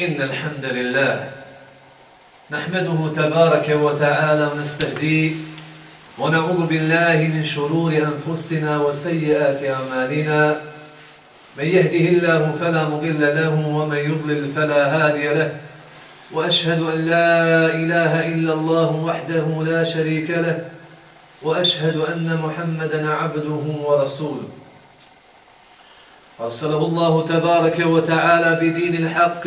إن الحمد لله. نحمده تبارك وتعالى ونستهديه ونعوذ بالله من شرور أنفسنا وسيئات أعمالنا. من يهده الله فلا مضل له ومن يضلل فلا هادي له. وأشهد أن لا إله إلا الله وحده لا شريك له. وأشهد أن محمدا عبده ورسوله. أرسله الله تبارك وتعالى بدين الحق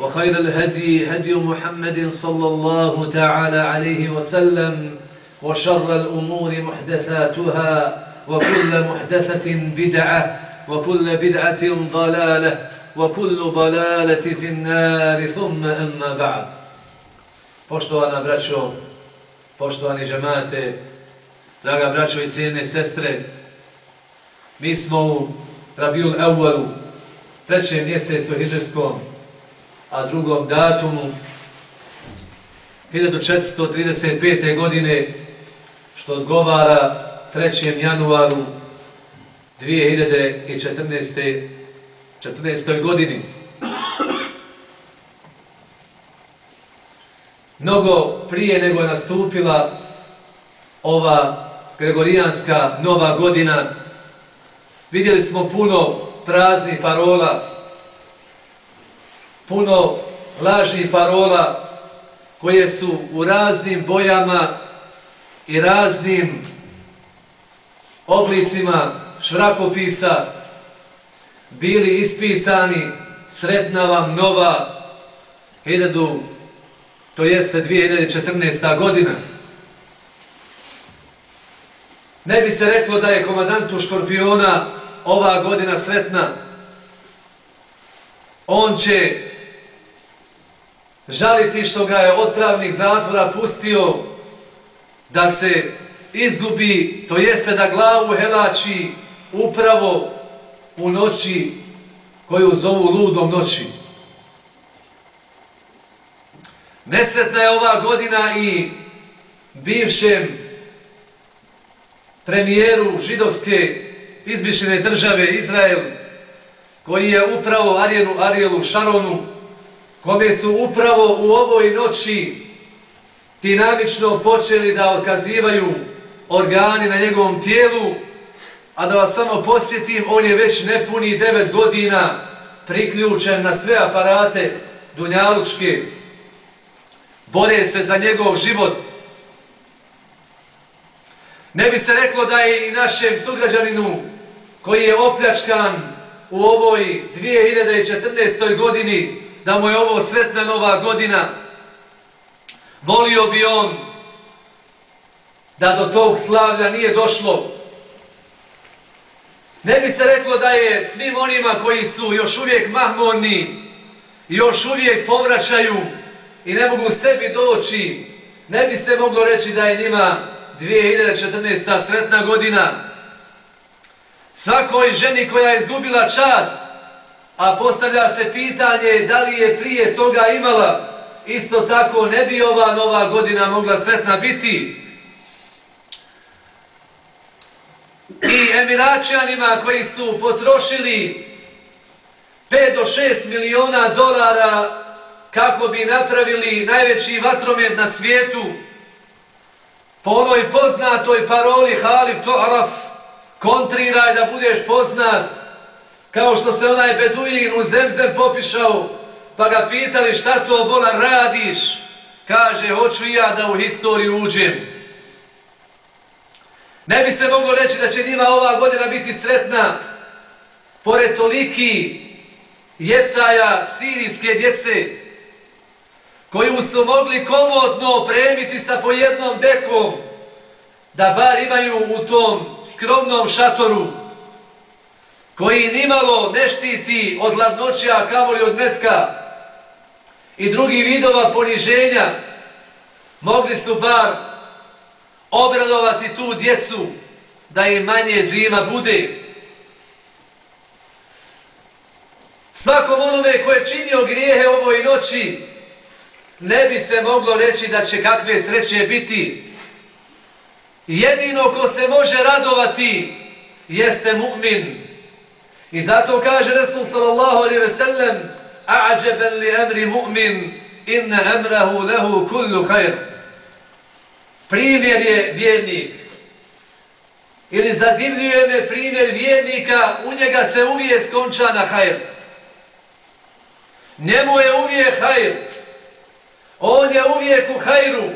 وخير الهدي هدي محمد صلى الله تعالى عليه وسلم وشر الأمور محدثاتها وكل محدثة بدعة وكل بدعة ضلالة وكل ضلالة في النار ثم أما بعد. Poštovana braćo, poštovani žemate, draga braćo i cijene sestre, mi smo u Rabiul Ewalu, trećem mjesecu hidžarskom, a drugom datumu 1435. godine, što odgovara 3. januaru 2014. 14. godini. Mnogo prije nego je nastupila ova Gregorijanska nova godina, vidjeli smo puno praznih parola, puno lažnih parola koje su u raznim bojama i raznim oblicima šrapopisa bili ispisani sretna vam nova 1000, to jeste 2014. godina. Ne bi se reklo da je komadantu Škorpiona ova godina sretna. On će žaliti što ga je otpravnik zatvora pustio da se izgubi, to jeste da glavu helači upravo u noći koju zovu ludom noći. Nesretna je ova godina i bivšem premijeru židovske izbišene države Izrael, koji je upravo Arijenu, Arijelu Šaronu, kome su upravo u ovoj noći dinamično počeli da otkazivaju organi na njegovom tijelu, a da vas samo posjetim, on je već nepuni devet godina priključen na sve aparate Dunjalučke. Bore se za njegov život. Ne bi se reklo da je i našem sugrađaninu koji je opljačkan u ovoj 2014. godini, da mu je ovo sretna nova godina, volio bi on da do tog slavlja nije došlo. Ne bi se reklo da je svim onima koji su još uvijek mahmoni, još uvijek povraćaju i ne mogu sebi doći, ne bi se moglo reći da je njima 2014. sretna godina. Svakoj ženi koja je izgubila čast, a postavlja se pitanje da li je prije toga imala, isto tako ne bi ova nova godina mogla sretna biti. I emiračanima koji su potrošili 5 do 6 miliona dolara kako bi napravili najveći vatromet na svijetu, po onoj poznatoj paroli Halif To'araf, kontriraj da budeš poznat, kao što se onaj beduin u zemzem popišao, pa ga pitali šta to bola radiš, kaže hoću i ja da u historiju uđem. Ne bi se moglo reći da će njima ova godina biti sretna, pored toliki djecaja, sirijske djece, koju su mogli komodno opremiti sa pojednom dekom, da bar imaju u tom skromnom šatoru, koji nimalo ne štiti od hladnoće, a kamoli od metka i drugi vidova poniženja, mogli su bar obradovati tu djecu da im manje zima bude. Svakom onome ko je činio grijehe ovoj noći, ne bi se moglo reći da će kakve sreće biti. Jedino ko se može radovati jeste mu'min. I zato kaže Resul sallallahu alaihi ve sellem A'đeben li emri mu'min inne emrahu lehu kullu hajr. Primjer je vjernik. Ili zadivljuje me primjer vjernika, u njega se uvije skonča na hajr. Njemu je uvijek hajr. On je uvijek u hajru.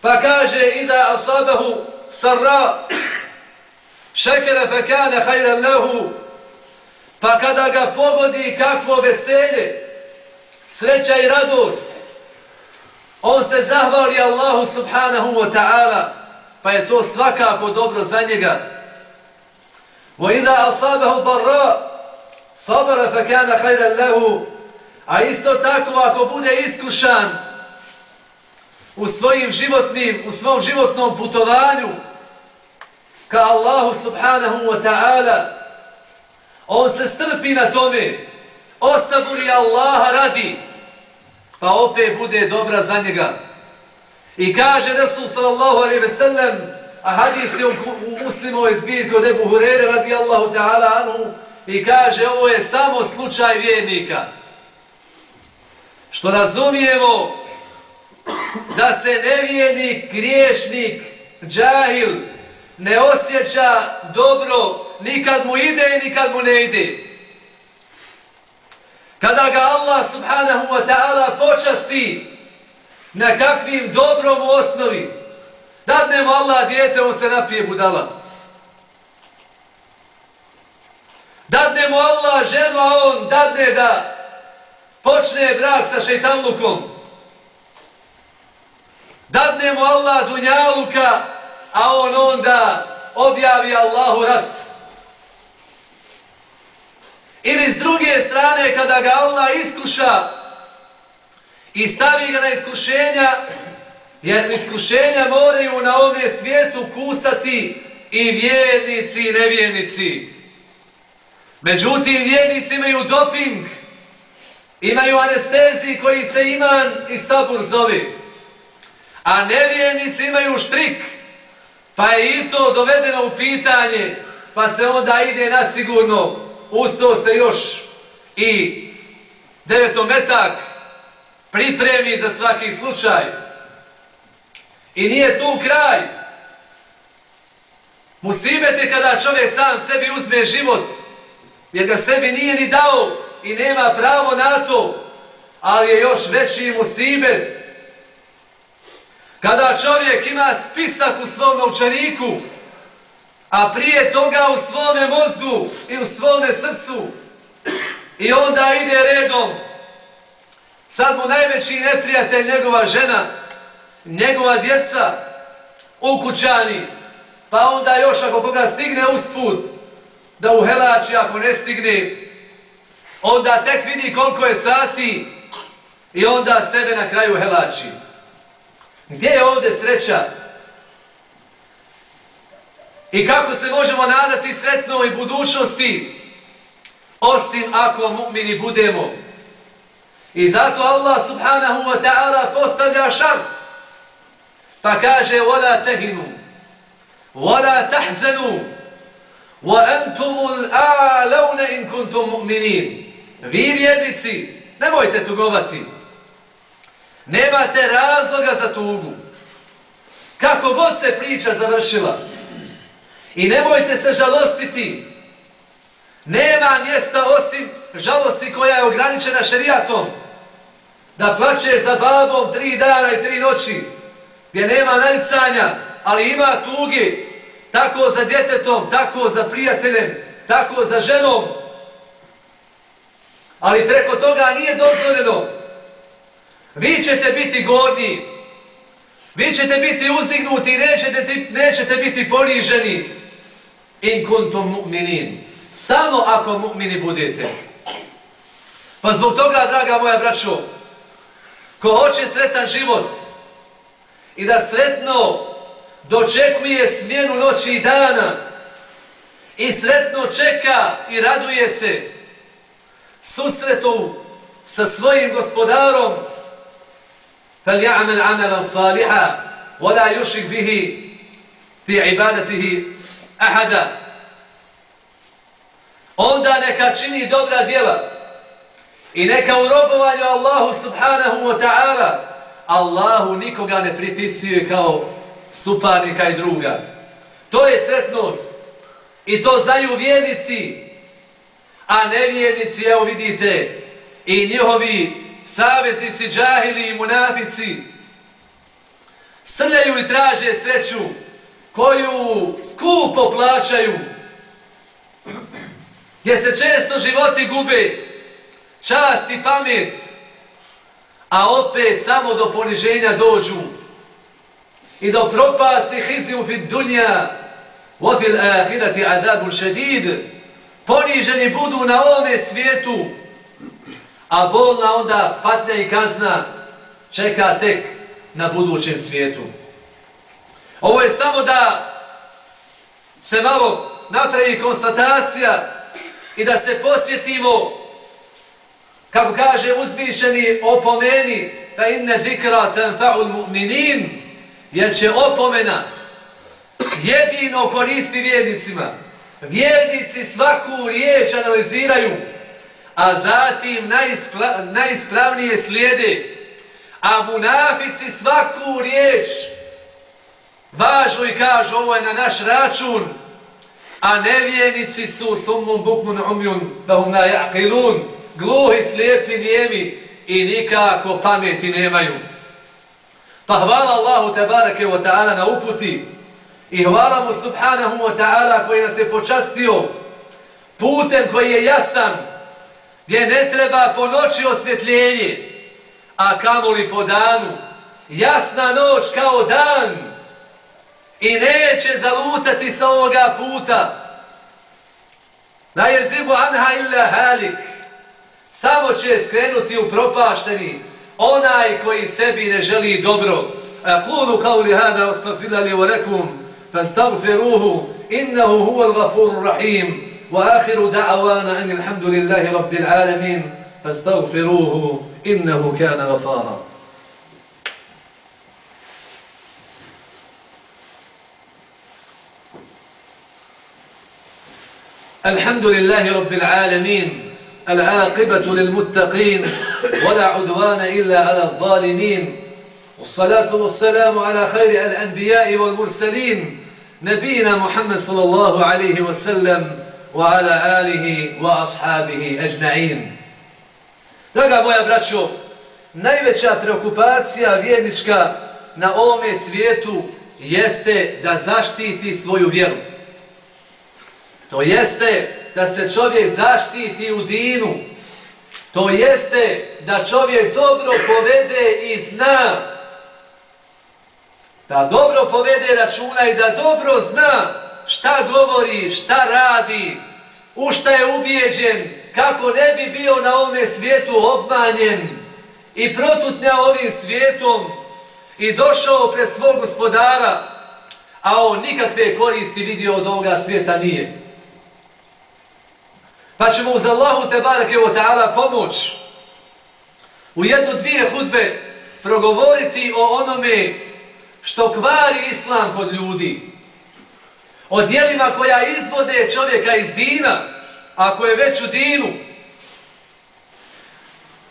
Pa kaže, ida asabahu sarra, šekere fe kane hajra lehu, pa kada ga pogodi kakvo veselje, sreća i radost, on se zahvali Allahu subhanahu wa ta'ala, pa je to svakako dobro za njega. Wa ida asabahu barra, sabara fe kane hajra lehu, a isto tako ako bude iskušan, u svojim životnim, u svom životnom putovanju ka Allahu subhanahu wa ta'ala. On se strpi na tome. Osaburi Allaha radi. Pa opet bude dobra za njega. I kaže Resul sallallahu alaihi ve sellem a hadis je u, u muslimovoj od Ebu Hurere radi Allahu ta'ala anhu i kaže ovo je samo slučaj vjernika. Što razumijemo da se nevijenik, griješnik, džahil ne osjeća dobro nikad mu ide i nikad mu ne ide. Kada ga Allah subhanahu wa ta'ala počasti na kakvim dobrom osnovi, dadnemo Allah djete, on se napije budala. Dadne mu Allah ženu, a on dadne da počne brak sa šeitanlukom. Dadnemo Allah dunjaluka, a on onda objavi Allahu rat. Ili s druge strane, kada ga Allah iskuša i stavi ga na iskušenja, jer iskušenja moraju na ovome svijetu kusati i vjernici i nevjernici. Međutim, vjernici imaju doping, imaju anesteziji koji se iman i sabur zove. a nevjernici imaju štrik, pa je i to dovedeno u pitanje, pa se onda ide na sigurno, usto se još i devetometak pripremi za svaki slučaj. I nije tu kraj. Musibete kada čovjek sam sebi uzme život, jer ga sebi nije ni dao i nema pravo na to, ali je još veći musibet Kada čovjek ima spisak u svom novčaniku, a prije toga u svome mozgu i u svome srcu, i onda ide redom, sad mu najveći neprijatelj njegova žena, njegova djeca, ukućani, pa onda još ako koga stigne usput, da uhelači ako ne stigne, onda tek vidi koliko je sati i onda sebe na kraju helači. Gdje je ovdje sreća? I kako se možemo nadati sretnoj budućnosti? Osim ako mu'mini budemo. I zato Allah subhanahu wa ta'ala postavlja šart. Pa kaže وَلَا تَهِنُوا وَلَا تَحْزَنُوا وَأَنْتُمُ الْآلَوْنَ إِنْ كُنْتُمْ مُؤْمِنِينَ Vi vjernici, nemojte tugovati. Nemate razloga za tugu. Kako god se priča završila. I nemojte se žalostiti. Nema mjesta osim žalosti koja je ograničena šerijatom. Da plaćeš za babom tri dana i tri noći, gdje nema naricanja, ali ima tugi, tako za djetetom, tako za prijateljem, tako za ženom. Ali preko toga nije dozvoljeno. Vi ćete biti gorni, vi ćete biti uzdignuti i nećete, nećete biti poniženi. In kuntum mu'minin. Samo ako mu'mini budete. Pa zbog toga, draga moja braćo, ko hoće sretan život i da sretno dočekuje smjenu noći i dana i sretno čeka i raduje se susretu sa svojim gospodarom فَلْيَعْمَلْ عَمَلًا صَالِحًا وَلَا يُشْرِكْ بِهِ فِي عِبَادَتِهِ أَحَدًا Onda neka čini dobra djela i neka u robovanju Allahu subhanahu wa ta'ala Allahu nikoga ne pritisuje kao suparnika i druga. To je sretnost. I to znaju vjernici. A nevjernici, evo vidite, i njihovi saveznici, džahili i munafici, srljaju i traže sreću koju skupo plaćaju, gdje se često životi gube, čast i pamet, a opet samo do poniženja dođu. I do propasti hiziju fit dunja wa fil ahirati adabun poniženi budu na ovome svijetu a bolna onda patnja i kazna čeka tek na budućem svijetu. Ovo je samo da se malo napravi konstatacija i da se posjetimo kako kaže uzvišeni opomeni fa inne zikra tenfa'ul mu'minin jer će opomena jedino koristi vjernicima. Vjernici svaku riječ analiziraju a zatim najispra, najispravnije slijede, a munafici svaku riječ važu i kažu ovo je na naš račun, a nevjenici su summun bukmun umjun da hum na jaqilun, gluhi, slijepi, nijemi i nikako pameti nemaju. Pa hvala Allahu tabarake wa ta'ala na uputi i hvala mu subhanahu wa ta'ala koji nas je počastio putem koji je jasan, gdje ne treba po noći osvjetljenje, a kamoli po danu, jasna noć kao dan i neće zalutati sa ovoga puta. Na jezivu anha illa halik, samo će skrenuti u propašteni onaj koji sebi ne želi dobro. A kunu kao li hada ostafila li volekum, fa innahu huval gafurur rahim. وآخر دعوانا أن الحمد لله رب العالمين فاستغفروه إنه كان غفارا. الحمد لله رب العالمين العاقبة للمتقين ولا عدوان إلا على الظالمين. والصلاة والسلام على خير الأنبياء والمرسلين نبينا محمد صلى الله عليه وسلم. وعلى آله وأصحابه أجمعين Draga moja braćo, najveća preokupacija vjernička na ovome svijetu jeste da zaštiti svoju vjeru. To jeste da se čovjek zaštiti u dinu. To jeste da čovjek dobro povede i zna. Da dobro povede računa i da dobro zna šta govori, šta radi, u šta je ubijeđen, kako ne bi bio na ovome svijetu obmanjen i protutnja ovim svijetom i došao pre svog gospodara, a on nikakve koristi vidio od ovoga svijeta nije. Pa ćemo uz Allahu te barak evo ta'ala pomoć u jednu dvije hudbe progovoriti o onome što kvari islam kod ljudi o dijelima koja izvode čovjeka iz dina, ako je već u dinu.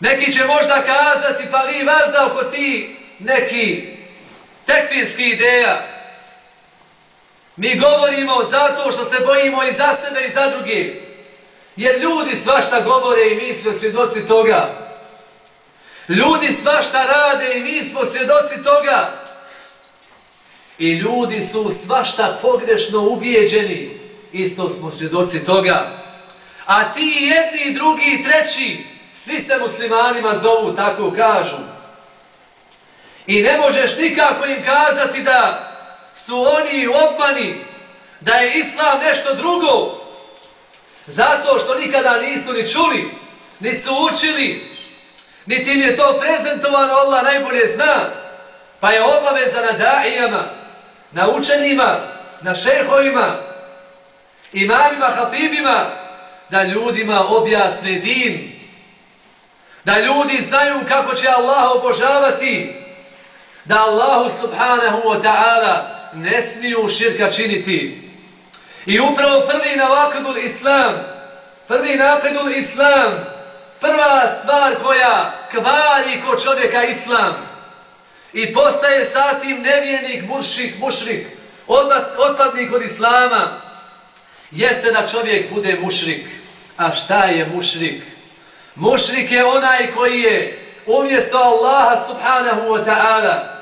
Neki će možda kazati, pa vi vas da oko ti neki tekvinski ideja. Mi govorimo zato što se bojimo i za sebe i za druge. Jer ljudi svašta govore i mi smo svjedoci toga. Ljudi svašta rade i mi smo svjedoci toga. I ljudi su svašta pogrešno ubijeđeni. Isto smo svjedoci toga. A ti jedni, drugi i treći, svi se muslimanima zovu, tako kažu. I ne možeš nikako im kazati da su oni obmani, da je islam nešto drugo. Zato što nikada nisu ni čuli, ni su učili, niti im je to prezentovano, Allah najbolje zna. Pa je obaveza na daijama, na učenjima, na šehovima, imamima, hatibima, da ljudima objasne din, da ljudi znaju kako će Allah obožavati, da Allahu subhanahu wa ta'ala ne smiju širka činiti. I upravo prvi navakadul islam, prvi napredul islam, prva stvar koja kvari ko čovjeka islam i postaje satim nevijenik, mušik, mušrik, otpadnik od islama, jeste da čovjek bude mušrik. A šta je mušrik? Mušrik je onaj koji je umjesto Allaha subhanahu wa ta'ala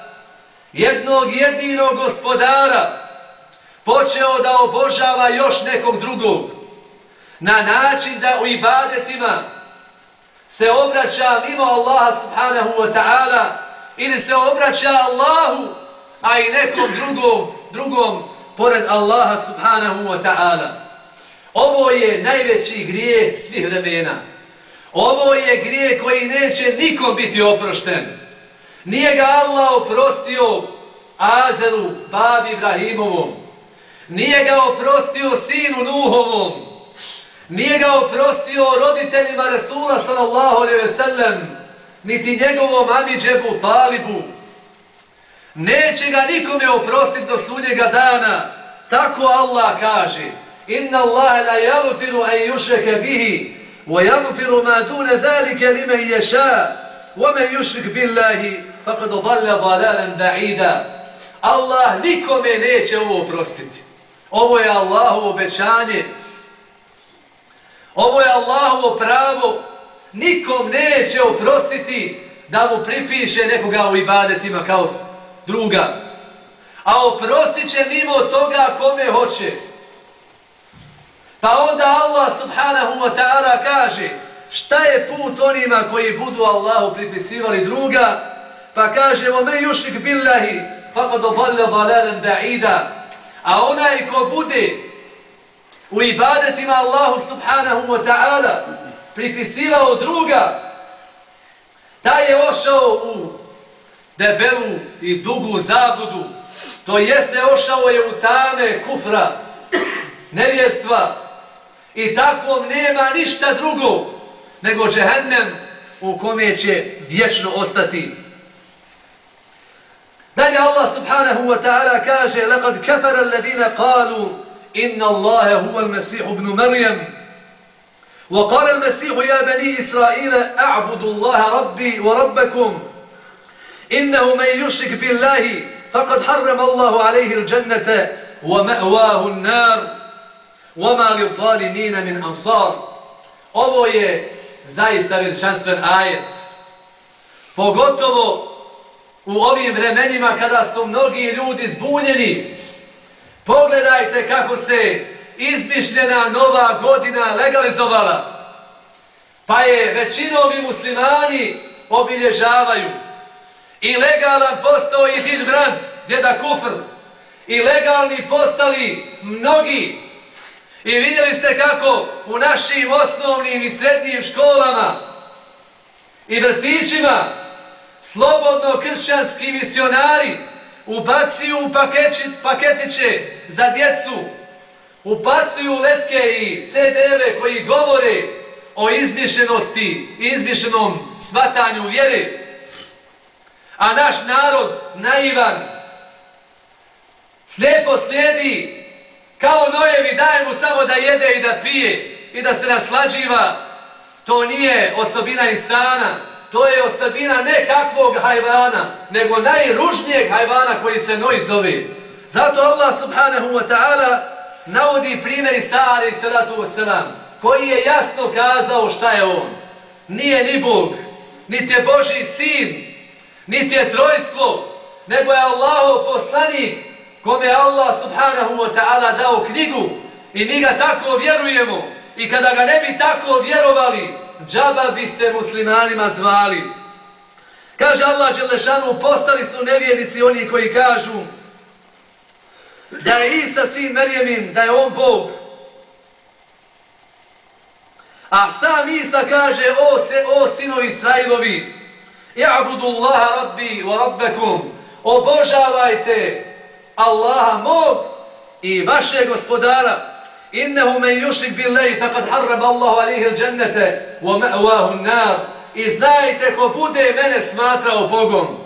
jednog jedinog gospodara počeo da obožava još nekog drugog na način da u ibadetima se obraća mimo Allaha subhanahu wa ta'ala ili se obraća Allahu a i nekom drugom drugom pored Allaha subhanahu wa ta'ala ovo je najveći grijeh svih vremena ovo je grijeh koji neće nikom biti oprošten Nije ga Allah oprostio Azeru, babi Ibrahimovom. Nije ga oprostio sinu Nuhovom. Nije ga oprostio roditeljima Resula sallallahu alaihi ve sellem niti njegovom Amidžebu Talibu. Neće ga nikome oprostiti do sudnjega dana. Tako Allah kaže. Inna Allahe la jagufiru a jušreke bihi, wa jagufiru ma dune dhalike li me ješa, wa me yushrik billahi, pa kad obalja balalem da'ida. Allah nikome neće ovo oprostiti. Ovo je Allahovo obećanje. Ovo je Allahovo pravo Nikom neće oprostiti da mu pripiše nekoga u ibadetima kao druga. A oprostit će mimo toga kome hoće. Pa onda Allah subhanahu wa ta'ala kaže šta je put onima koji budu Allahu pripisivali druga Pa kaže, o me jušik billahi, pa kod oballe balelen ba'ida. A onaj ko bude u ibadetima Allahu subhanahu wa ta'ala pripisivao druga, taj je ošao u debelu i dugu zabudu. To jeste ošao je u tame kufra, nevjerstva. I takvom nema ništa drugo nego džehennem u kome će vječno ostati. Dalje Allah subhanahu wa ta'ala kaže لَقَدْ كَفَرَ الَّذِينَ قَالُوا إِنَّ اللَّهَ هُوَ الْمَسِيحُ ابْنُ مَرْيَمْ وقال المسيح يا بني إسرائيل أعبدوا الله ربي وربكم إنه من يشرك بالله فقد حرم الله عليه الجنة ومأواه النار وما للظالمين من أنصار Ovo je zaista veličanstven ajet. Pogotovo u ovim vremenima kada su mnogi ljudi zbunjeni. Pogledajte kako se izmišljena nova godina legalizovala. Pa je većinom i muslimani obilježavaju. I legalan postao i Did Braz, djeda Kufr. I legalni postali mnogi. I vidjeli ste kako u našim osnovnim i srednjim školama i vrtićima slobodno kršćanski misionari ubacuju paketiće za djecu, ubacuju letke i CD-eve koji govore o izmišljenosti i izmišljenom svatanju vjere. A naš narod, naivan, slijepo slijedi kao nojevi daje mu samo da jede i da pije i da se naslađiva. To nije osobina insana, to je osobina ne kakvog hajvana, nego najružnijeg hajvana koji se noj zove. Zato Allah subhanahu wa ta'ala navodi primjer Isa alaih salatu wasalam. koji je jasno kazao šta je on. Nije ni Bog, niti je Boži sin, niti je trojstvo, nego je Allahov poslanik kome je Allah subhanahu wa ta'ala dao knjigu i mi ga tako vjerujemo i kada ga ne bi tako vjerovali, džaba bi se muslimanima zvali. Kaže Allah Đelešanu, postali su nevjernici oni koji kažu da je Isa sin Merjemin, da je on Bog. A sam Isa kaže, o, se, o sinovi Israilovi, i'budu Allaha rabbi wa rabbekum, obožavajte Allaha mog i vaše gospodara, innehu men yushrik billahi faqad harrama Allahu alayhi al-jannata wa ma'wahu an-nar. I znajte ko bude mene smatrao Bogom,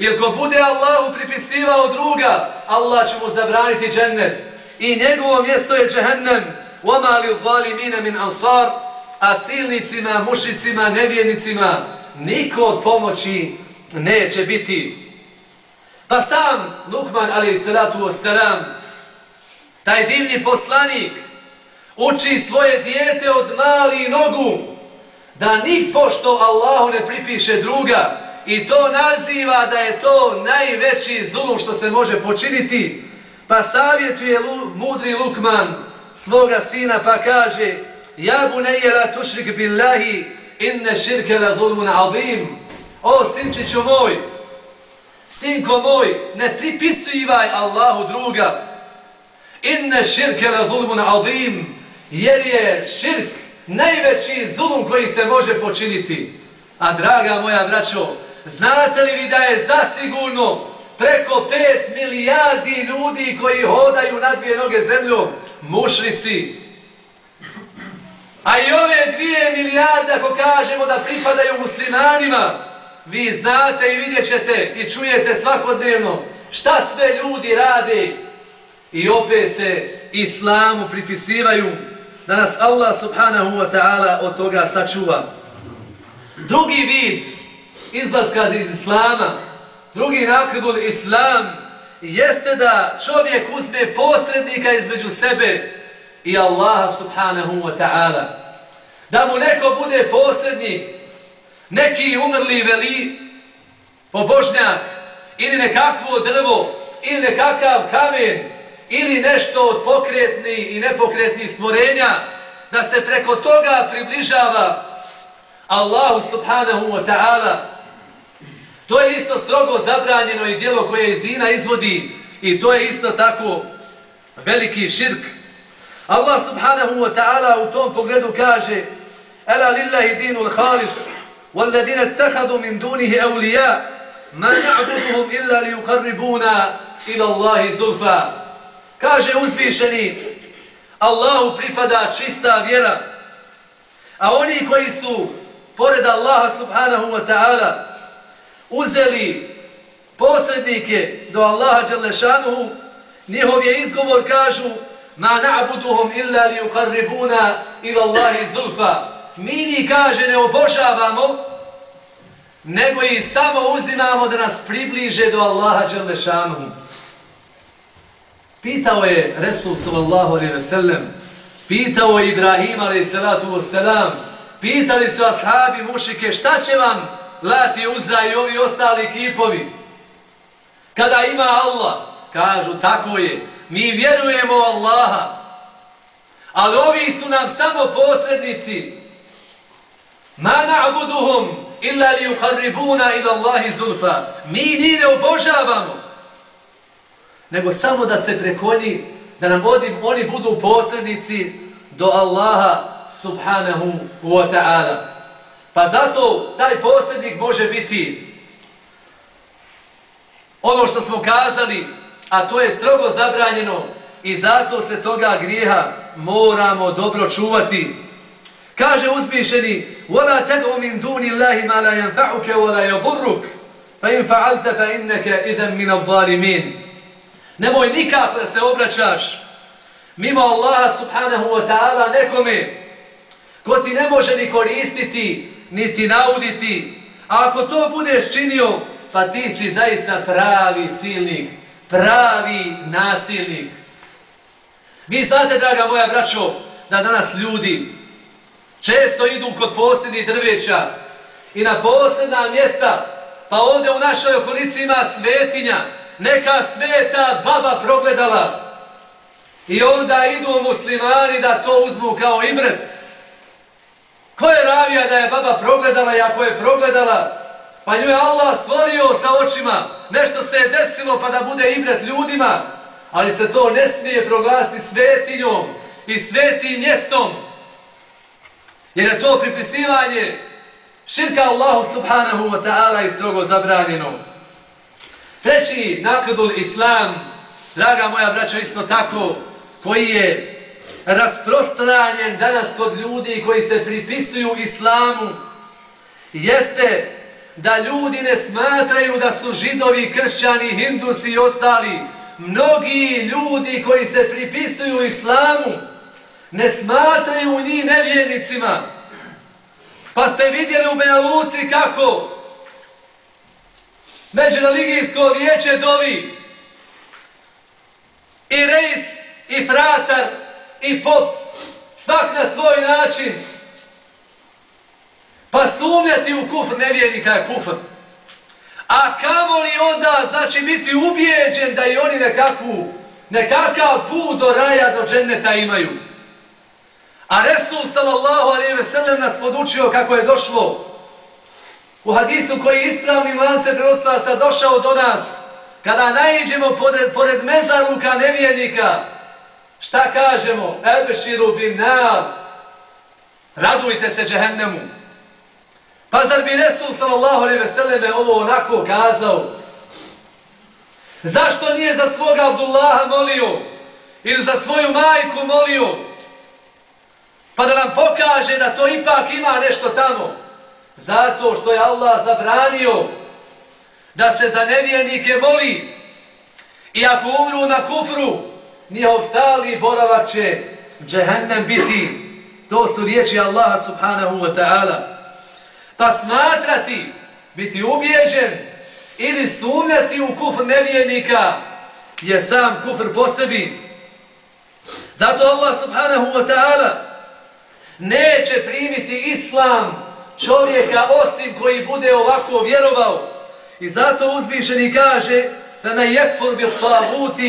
ili ko bude Allahu pripisivao druga, Allah će mu zabraniti džennet. I njegovo mjesto je džehennem, وَمَا لِلْظَالِمِينَ مِنْ أَنصَارِ A silnicima, mušicima, nevjernicima, niko od pomoći neće biti. Pa sam Lukman, ali salatu wassalam, taj divni poslanik, uči svoje dijete od mali nogu, da ni pošto Allahu ne pripiše druga, i to naziva da je to najveći zulum što se može počiniti, pa savjetuje mudri Lukman svoga sina pa kaže Ja bunayya la tušrik billahi inna shirka la zulmun azim. O sinčiću moj, sinko moj, ne pripisivaj Allahu druga. Inna shirka la zulmun azim, jer je širk najveći zulum koji se može počiniti. A draga moja braćo, znate li vi da je zasigurno preko 5 milijardi ljudi koji hodaju na dvije noge zemljom, mušnici, A i ove dvije milijarde, ako kažemo da pripadaju muslimanima, vi znate i vidjet ćete i čujete svakodnevno šta sve ljudi rade i opet se islamu pripisivaju da nas Allah subhanahu wa ta'ala od toga sačuva. Drugi vid izlaska iz islama, drugi nakrbul islam, jeste da čovjek uzme posrednika između sebe i Allaha subhanahu wa ta'ala. Da mu neko bude posrednik, neki umrli veli, pobožnjak, ili nekakvo drvo, ili nekakav kamen, ili nešto od pokretni i nepokretnih stvorenja, da se preko toga približava Allahu subhanahu wa ta'ala. To je isto strogo zabranjeno i dijelo koje iz dina izvodi i to je isto tako veliki širk. Allah subhanahu wa ta'ala u tom pogledu kaže Ela lillahi dinul khalis والذين اتخذوا من دونه أولياء ما نعبدهم إلا ليقربونا إلى الله زلفا kaže uzvišeni Allahu pripada čista vjera a oni koji su pored Allaha subhanahu wa ta'ala uzeli posrednike do Allaha Đalešanuhu njihov je izgovor kažu ma na'buduhum illa li uqarribuna ila Allahi zulfa. Mi ni kaže ne obožavamo, nego i samo uzimamo da nas približe do Allaha Đalešanuhu. Pitao je Resul sallallahu alaihi ve sellem, pitao je Ibrahim alaihi salatu wa salam, pitali su ashabi mušike šta će vam lati uza i ovi ostali kipovi. Kada ima Allah, kažu tako je, mi vjerujemo Allaha, ali ovi su nam samo posrednici. Ma na'buduhum illa li uqarribuna ila Allahi zulfa. Mi njih ne obožavamo, nego samo da se prekolji, da nam oni, oni budu posrednici do Allaha subhanahu wa ta'ala. Pa zato taj posljednik može biti ono što smo kazali, a to je strogo zabranjeno i zato se toga grijeha moramo dobro čuvati. Kaže uzmišeni: "Wala tad'u min duni Allahi ma la yanfa'uka wa la yadhurruk, fa in fa'alta fa innaka idhan min adh-dhalimin." Nemoj nikako da se obraćaš mimo Allaha subhanahu wa ta'ala nekome ko ti ne može ni koristiti niti nauditi. A ako to budeš činio, pa ti si zaista pravi silnik pravi nasilnik. Vi znate, draga moja braćo, da danas ljudi često idu kod posljednjih drveća i na posljedna mjesta, pa ovdje u našoj okolici ima svetinja, neka sveta baba progledala i onda idu muslimani da to uzmu kao imret. Ko je ravija da je baba progledala i ako je progledala, pa nju je Allah stvorio sa očima, nešto se je desilo pa da bude ibret ljudima, ali se to ne smije proglasiti svetinjom i svetim mjestom, jer je to pripisivanje širka Allahu subhanahu wa ta'ala i strogo zabranjeno. Treći nakladul islam, draga moja braća, isto tako, koji je rasprostranjen danas kod ljudi koji se pripisuju islamu, jeste da ljudi ne smatraju da su židovi, kršćani, hindusi i ostali. Mnogi ljudi koji se pripisuju islamu ne smatraju njih nevjernicima. Pa ste vidjeli u Benaluci kako Međureligijsko vijeće dovi i rejs, i fratar, i pop, svak na svoj način. Pa sumnjati u kufr nevjernika je kufr. A kamo li onda, znači, biti ubijeđen da i oni nekakvu, nekakav put do raja, do dženneta imaju. A Resul sallallahu alaihi ve sellem nas podučio kako je došlo u hadisu koji je ispravnim lance sa došao do nas kada najiđemo pored, pored mezaruka nevjernika šta kažemo? Ebeširu bin nar. Radujte se džehennemu. Pa zar bi Resul sallallahu alaihi ve selleme ovo onako kazao? Zašto nije za svoga Abdullaha molio? Ili za svoju majku molio? Pa da nam pokaže da to ipak ima nešto tamo. Zato što je Allah zabranio da se za nevijenike moli. I ako umru na kufru, njihov stali boravak će džehennem biti. To su riječi Allaha subhanahu wa ta'ala. Pa smatrati, biti ubijeđen ili sumnjati u kufr nevjernika je sam kufr po sebi. Zato Allah subhanahu wa ta'ala neće primiti islam čovjeka osim koji bude ovako vjerovao. I zato uzvišeni kaže فَمَا يَكْفُرْ بِالطَّاغُوتِ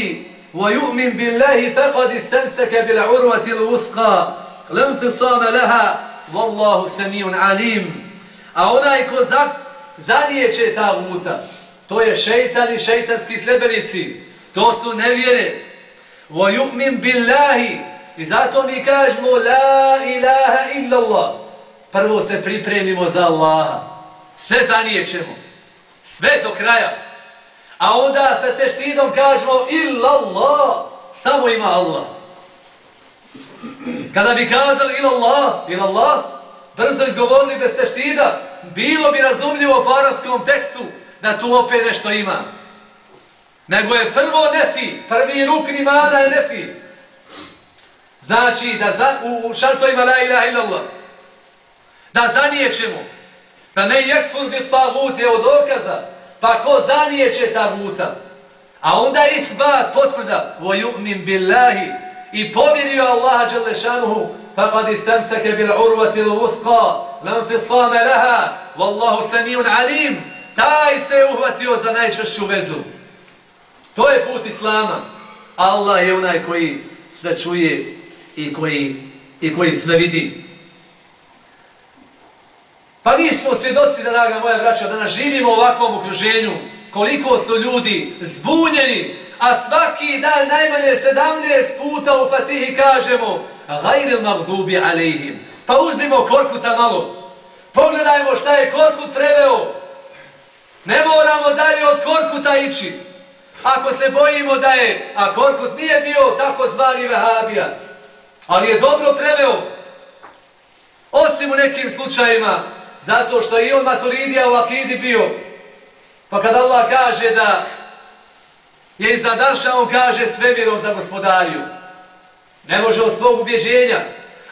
وَيُؤْمِنْ بِاللَّهِ فَقَدْ اسْتَمْسَكَ بِالْعُرْوَةِ الْوُثْقَى لَنْفِصَامَ لَهَا وَاللَّهُ سَمِيٌ عَلِيمٌ A onaj ko za, zanijeće ta vuta, to je šeitan i šeitanski sljedbenici, to su nevjere. وَيُؤْمِنْ بِاللَّهِ I zato mi kažemo la ilaha illa Allah. Prvo se pripremimo za Allaha. Sve zanijećemo. Sve do kraja. A onda sa teštinom kažemo illa Allah. Samo ima Allah. Kada bi kazali illa Allah, illa Allah, brzo izgovorili bez teštida, bilo bi razumljivo u arabskom tekstu da tu opet nešto ima. Nego je prvo nefi, prvi rukni mana je nefi. Znači da za, u, u šartovima la ilaha illallah da zanijećemo da ne jekfur bi tagut je od okaza pa ko zanijeće taguta a onda isbat potvrda vo billahi i povjerio Allaha Đelešanuhu, pa kad istamsake bil urvati l'uthqa lam fisame laha wallahu samijun alim taj se uhvatio za najčešću vezu. To je put Islama. Allah je onaj koji sve čuje i koji, i koji sve vidi. Pa mi smo svjedoci, draga moja braća, da nas živimo u ovakvom okruženju, koliko su ljudi zbunjeni, a svaki dan najmanje 17 puta u Fatihi kažemo gajril magdubi alejhim. Pa uzmimo Korkuta malo. Pogledajmo šta je Korkut preveo. Ne moramo dalje od Korkuta ići. Ako se bojimo da je, a Korkut nije bio tako zvani Vehabija, ali je dobro preveo. Osim u nekim slučajima, zato što je i on maturidija u akidi bio. Pa kad Allah kaže da je iznad Arša, on kaže sve vjerom za gospodariju. Ne može od svog ubjeđenja.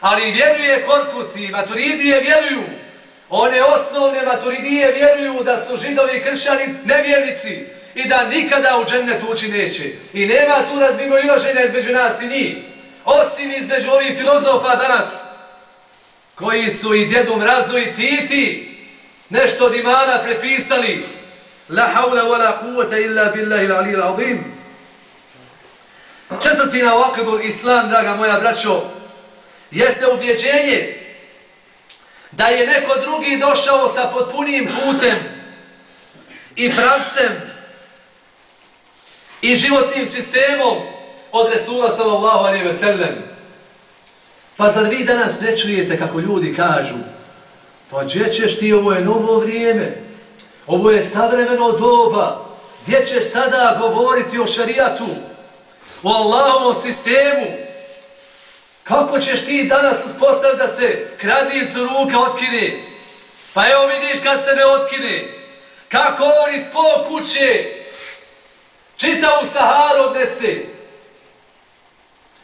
Ali vjeruje Korkuti, maturidije vjeruju. One osnovne maturidije vjeruju da su židovi i kršćani nevjernici i da nikada u džennet ući neće. I nema tu razbimo ilaženja između nas i njih osim između ovih filozofa danas, koji su i djedu mrazu i titi nešto od imana prepisali la haula wa la kuvata illa billahi l'ali l'azim Četvrtina ovakvog islam, draga moja braćo, jeste ubjeđenje da je neko drugi došao sa potpunim putem i pravcem i životnim sistemom od Resula sallallahu alaihi ve sellem. Pa zar vi danas ne čujete kako ljudi kažu pa gdje ćeš ti, ovo je novo vrijeme, ovo je savremeno doba, gdje ćeš sada govoriti o šarijatu, o Allahovom sistemu, kako ćeš ti danas uspostaviti da se kradic ruka otkine? Pa evo vidiš kad se ne otkine, kako on iz pol kuće čita u Saharu odnese.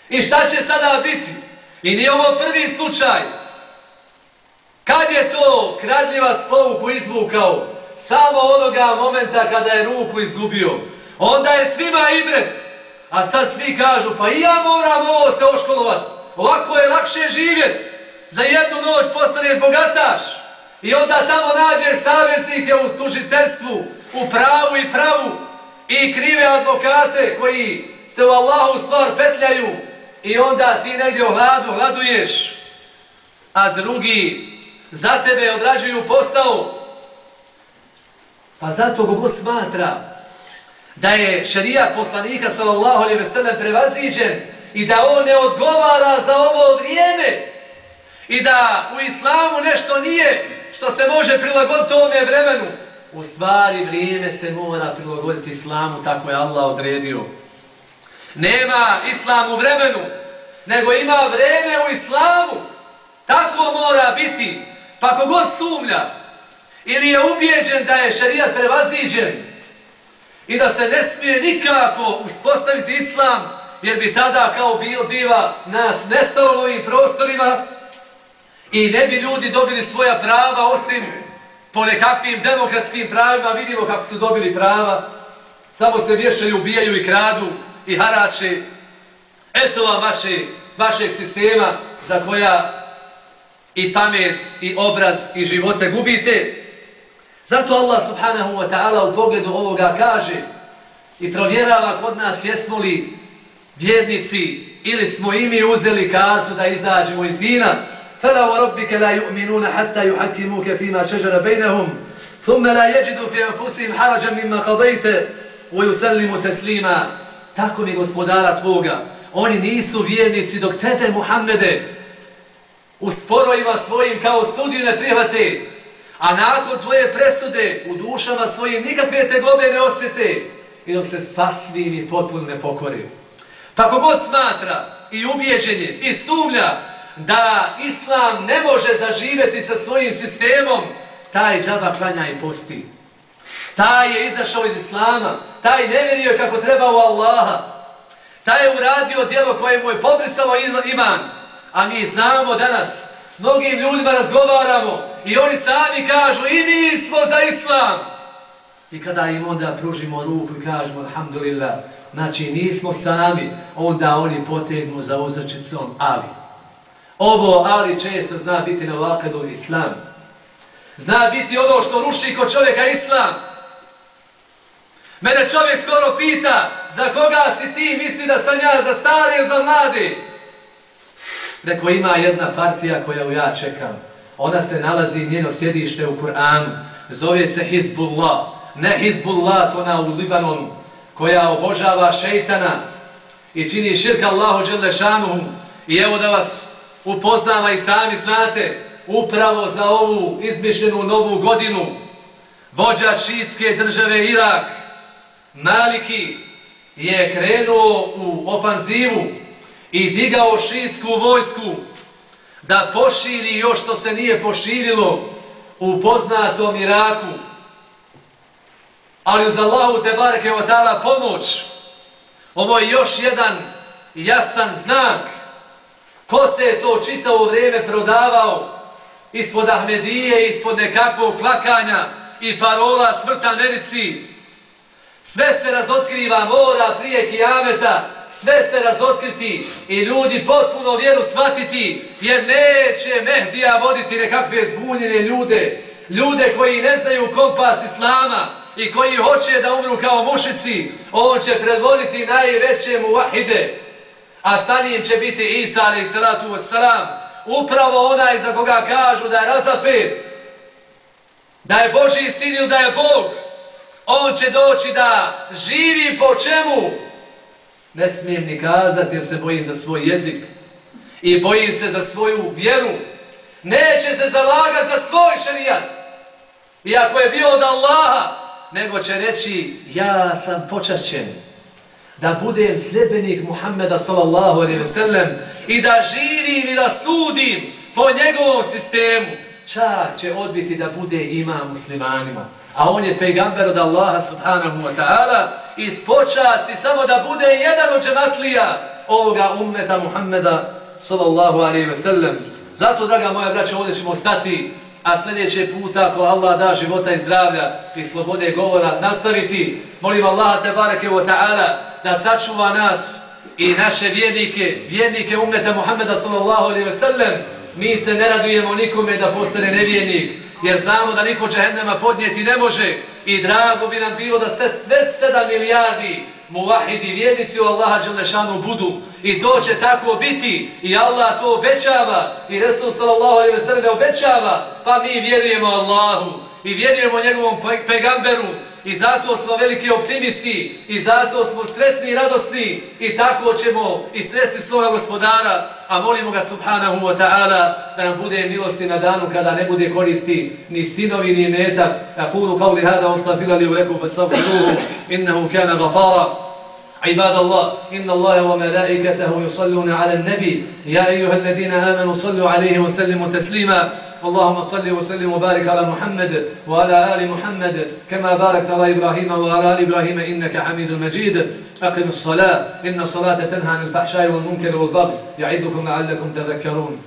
I šta će sada biti? I nije ovo prvi slučaj. Kad je to kradljivac povuku izvukao? Samo onoga momenta kada je ruku izgubio. Onda je svima ibret. A sad svi kažu, pa i ja moram ovo se oškolovat. Ovako je lakše živjet. Za jednu noć postaneš bogataš. I onda tamo nađeš savjesnike u tužiteljstvu, u pravu i pravu. I krive advokate koji se u Allahu stvar petljaju. I onda ti negdje u hladu hladuješ. A drugi za tebe odrađuju posao. Pa zato Google smatra da je šerijat poslanika sallallahu alaihi ve sellem prevaziđen i da on ne odgovara za ovo vrijeme i da u islamu nešto nije što se može prilagoditi ovome vremenu. U stvari vrijeme se mora prilagoditi islamu, tako je Allah odredio. Nema islam u vremenu, nego ima vreme u islamu. Tako mora biti. Pa kogod sumlja ili je ubijeđen da je šarijat prevaziđen i da se ne smije nikako uspostaviti islam, jer bi tada kao bil, biva nas nestalo u ovim prostorima i ne bi ljudi dobili svoja prava osim po nekakvim demokratskim pravima, vidimo kako su dobili prava, samo se vješaju, ubijaju i kradu i harače. Eto vam vaše, vašeg sistema za koja i pamet, i obraz, i živote gubite. Zato Allah subhanahu wa ta'ala u pogledu ovoga kaže i provjerava kod nas jesmo li vjernici ili smo i mi uzeli kartu da izađemo iz dina. Fela u robbike la ju'minuna hatta juhakimuke fima šežara bejnehum thumme la jeđidu fi anfusim harađan mimma kadajte wa yuselimu teslima Tako mi gospodara tvoga. Oni nisu vjernici dok tebe, Muhammede, u sporojima svojim kao sudiju ne prihvate, a nakon tvoje presude u dušama svojim nikakve tegobe ne osjete i dok se sasvim i potpuno ne pokori. Pa kogod smatra i ubjeđenje i sumlja da Islam ne može zaživjeti sa svojim sistemom, taj džaba klanja i posti. Taj je izašao iz Islama, taj ne vjerio kako treba u Allaha, taj je uradio djelo koje mu je pobrisalo iman, A mi znamo danas, s mnogim ljudima razgovaramo i oni sami kažu i mi smo za islam. I kada im onda pružimo ruku i kažemo alhamdulillah, znači nismo sami, onda oni potegnu za uzračicom ali. Ovo ali često zna biti na ovakav islam. Zna biti ono što ruši kod čovjeka islam. Mene čovjek skoro pita za koga si ti misli da sam ja za stare ili za mladi? Rekao, ima jedna partija koju ja čekam. Ona se nalazi njeno sjedište u Kur'anu. Zove se Hizbullah. Ne Hizbullah, to ona u Libanonu, koja obožava šeitana i čini širka Allahu Đelešanu. I evo da vas upoznava i sami znate, upravo za ovu izmišljenu novu godinu, vođa šiitske države Irak, Maliki, je krenuo u ofanzivu i digao šiitsku vojsku da poširi još što se nije poširilo u poznatom Iraku. Ali uz Allahu te bareke od dala pomoć, ovo je još jedan jasan znak ko se je to čitavo vrijeme prodavao ispod Ahmedije, ispod nekakvog plakanja i parola smrta Americi. Sve se razotkriva, mora prije kijameta, sve se razotkriti i ljudi potpuno vjeru shvatiti, jer neće Mehdija voditi nekakve zbunjene ljude, ljude koji ne znaju kompas Islama i koji hoće da umru kao mušici, on će predvoditi najveće muvahide, a sa njim će biti Isa alaih salatu upravo onaj za koga kažu da je razapet, da je Boži sin ili da je Bog, on će doći da živi po čemu? Ne smijem ni kazati jer se bojim za svoj jezik i bojim se za svoju vjeru. Neće se zalagati za svoj šarijat. Iako je bio od Allaha, nego će reći ja sam počašćen da budem sljedbenik Muhammeda sallallahu alaihi ve sellem i da živim i da sudim po njegovom sistemu. Čak će odbiti da bude ima muslimanima a on je pejgamber od Allaha subhanahu wa ta'ala iz počasti samo da bude jedan od džematlija ovoga ummeta Muhammeda sallallahu alaihi ve sellem. Zato, draga moja braća, ovdje ćemo stati, a sljedeće puta, ako Allah da života i zdravlja i slobode govora, nastaviti. Molim Allaha tebareke wa ta'ala da sačuva nas i naše vjernike, vjernike ummeta Muhammeda sallallahu alaihi ve sellem. Mi se ne radujemo nikome da postane nevjernik, jer znamo da niko džehennema podnijeti ne može. I drago bi nam bilo da se sve sedam milijardi muvahidi vjernici u Allaha Đelešanu budu. I to će tako biti. I Allah to obećava. I Resul sallallahu alaihi ve sellem obećava. Pa mi vjerujemo Allahu. I vjerujemo njegovom pegamberu i zato smo veliki optimisti i zato smo sretni i radosni i tako ćemo i sresti svoga gospodara, a molimo ga subhanahu wa ta'ala da nam bude milosti na danu kada ne bude koristi ni sinovi ni metak. A kunu kao li hada ostafilali u leku fa duhu, innahu kana gafara. عباد الله إن الله وملائكته يصلون على النبي. يا أيها الذين آمنوا صلوا عليه وسلموا تسليما. اللهم صل وسلم وبارك على محمد وعلى آل محمد. كما باركت على إبراهيم وعلى آل إبراهيم إنك حميد مجيد. أقم الصلاة. إن الصلاة تنهى عن الفحشاء والمنكر والبغي. يعدكم لعلكم تذكرون.